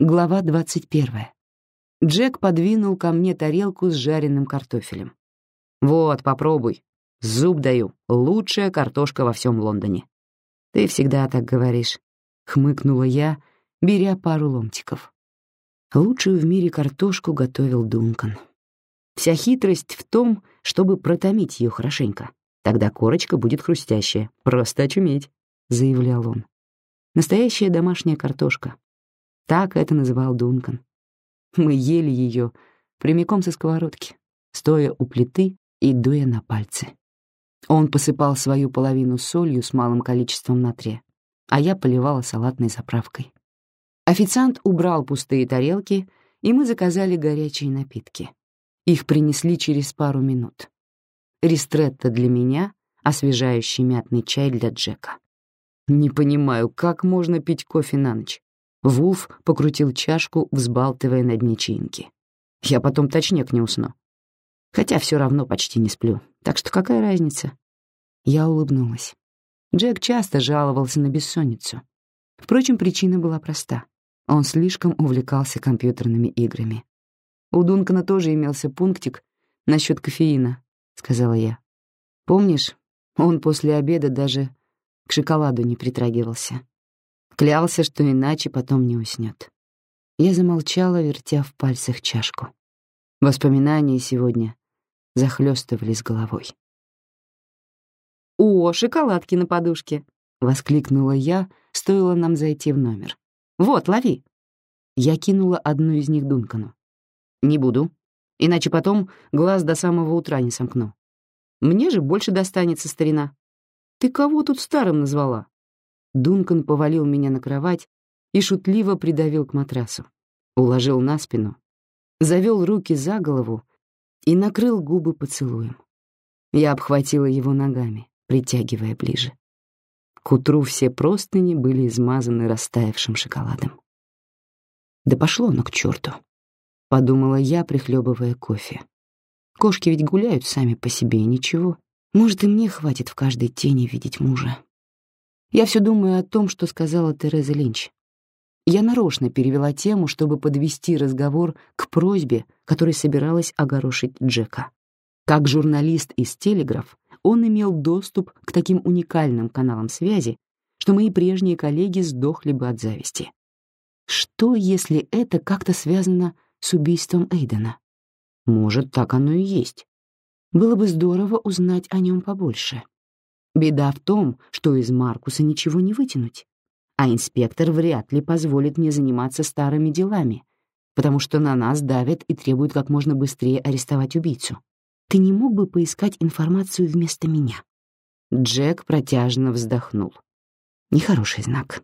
Глава 21. Джек подвинул ко мне тарелку с жареным картофелем. «Вот, попробуй. Зуб даю. Лучшая картошка во всем Лондоне». «Ты всегда так говоришь», — хмыкнула я, беря пару ломтиков. Лучшую в мире картошку готовил Дункан. Вся хитрость в том, чтобы протомить ее хорошенько. Тогда корочка будет хрустящая. Просто очуметь, — заявлял он. Настоящая домашняя картошка. Так это называл Дункан. Мы ели ее прямиком со сковородки, стоя у плиты и дуя на пальцы. Он посыпал свою половину солью с малым количеством натрия, а я поливала салатной заправкой. Официант убрал пустые тарелки, и мы заказали горячие напитки. Их принесли через пару минут. Ристретто для меня, освежающий мятный чай для Джека. Не понимаю, как можно пить кофе на ночь. Вулф покрутил чашку, взбалтывая на дне чаинки. Я потом точнее не усну. Хотя все равно почти не сплю, так что какая разница? Я улыбнулась. Джек часто жаловался на бессонницу. Впрочем, причина была проста. Он слишком увлекался компьютерными играми. У Дункана тоже имелся пунктик насчет кофеина, сказала я. Помнишь, он после обеда даже к шоколаду не притрагивался. Клялся, что иначе потом не уснет. Я замолчала, вертя в пальцах чашку. Воспоминания сегодня захлестывали с головой. «О, шоколадки на подушке!» — воскликнула я, стоило нам зайти в номер. «Вот, лови!» Я кинула одну из них Дункану. «Не буду, иначе потом глаз до самого утра не сомкну. Мне же больше достанется старина». «Ты кого тут старым назвала?» Дункан повалил меня на кровать и шутливо придавил к матрасу. Уложил на спину, завел руки за голову и накрыл губы поцелуем. Я обхватила его ногами, притягивая ближе. К утру все простыни были измазаны растаявшим шоколадом. «Да пошло оно к черту», — подумала я, прихлебывая кофе. «Кошки ведь гуляют сами по себе, и ничего. Может, и мне хватит в каждой тени видеть мужа». Я все думаю о том, что сказала Тереза Линч. Я нарочно перевела тему, чтобы подвести разговор к просьбе, которой собиралась огорошить Джека. Как журналист из «Телеграф», он имел доступ к таким уникальным каналам связи, что мои прежние коллеги сдохли бы от зависти. Что, если это как-то связано с убийством Эйдена? Может, так оно и есть. Было бы здорово узнать о нем побольше. Беда в том, что из Маркуса ничего не вытянуть, а инспектор вряд ли позволит мне заниматься старыми делами, потому что на нас давят и требуют как можно быстрее арестовать убийцу. Ты не мог бы поискать информацию вместо меня?» Джек протяжно вздохнул. Нехороший знак.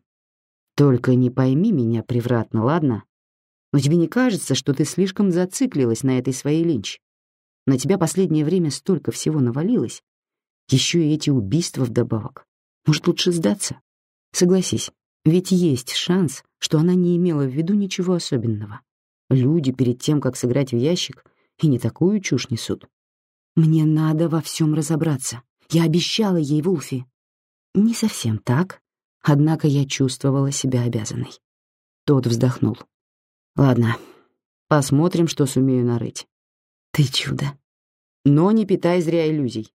«Только не пойми меня превратно, ладно? Но тебе не кажется, что ты слишком зациклилась на этой своей линч? На тебя последнее время столько всего навалилось, еще и эти убийства вдобавок. Может, лучше сдаться? Согласись, ведь есть шанс, что она не имела в виду ничего особенного. Люди перед тем, как сыграть в ящик, и не такую чушь несут. Мне надо во всем разобраться. Я обещала ей Вулфи. Не совсем так, однако я чувствовала себя обязанной. Тот вздохнул. Ладно, посмотрим, что сумею нарыть. Ты чудо. Но не питай зря иллюзий.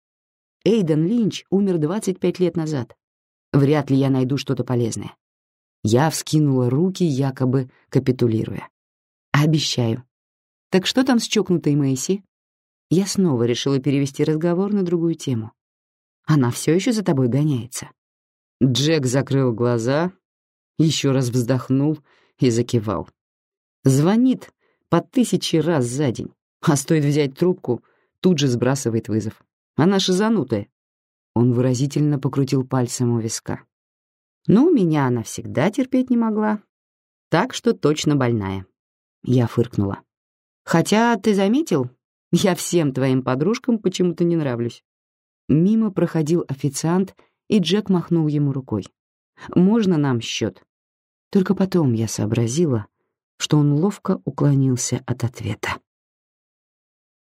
Эйден Линч умер 25 лет назад. Вряд ли я найду что-то полезное. Я вскинула руки, якобы капитулируя. Обещаю. Так что там с чокнутой Мэйси? Я снова решила перевести разговор на другую тему. Она все еще за тобой гоняется. Джек закрыл глаза, еще раз вздохнул и закивал. Звонит по тысяче раз за день, а стоит взять трубку, тут же сбрасывает вызов. Она шизанутая». Он выразительно покрутил пальцем у виска. «Ну, меня она всегда терпеть не могла. Так что точно больная». Я фыркнула. «Хотя, ты заметил, я всем твоим подружкам почему-то не нравлюсь». Мимо проходил официант, и Джек махнул ему рукой. «Можно нам счет?» Только потом я сообразила, что он ловко уклонился от ответа.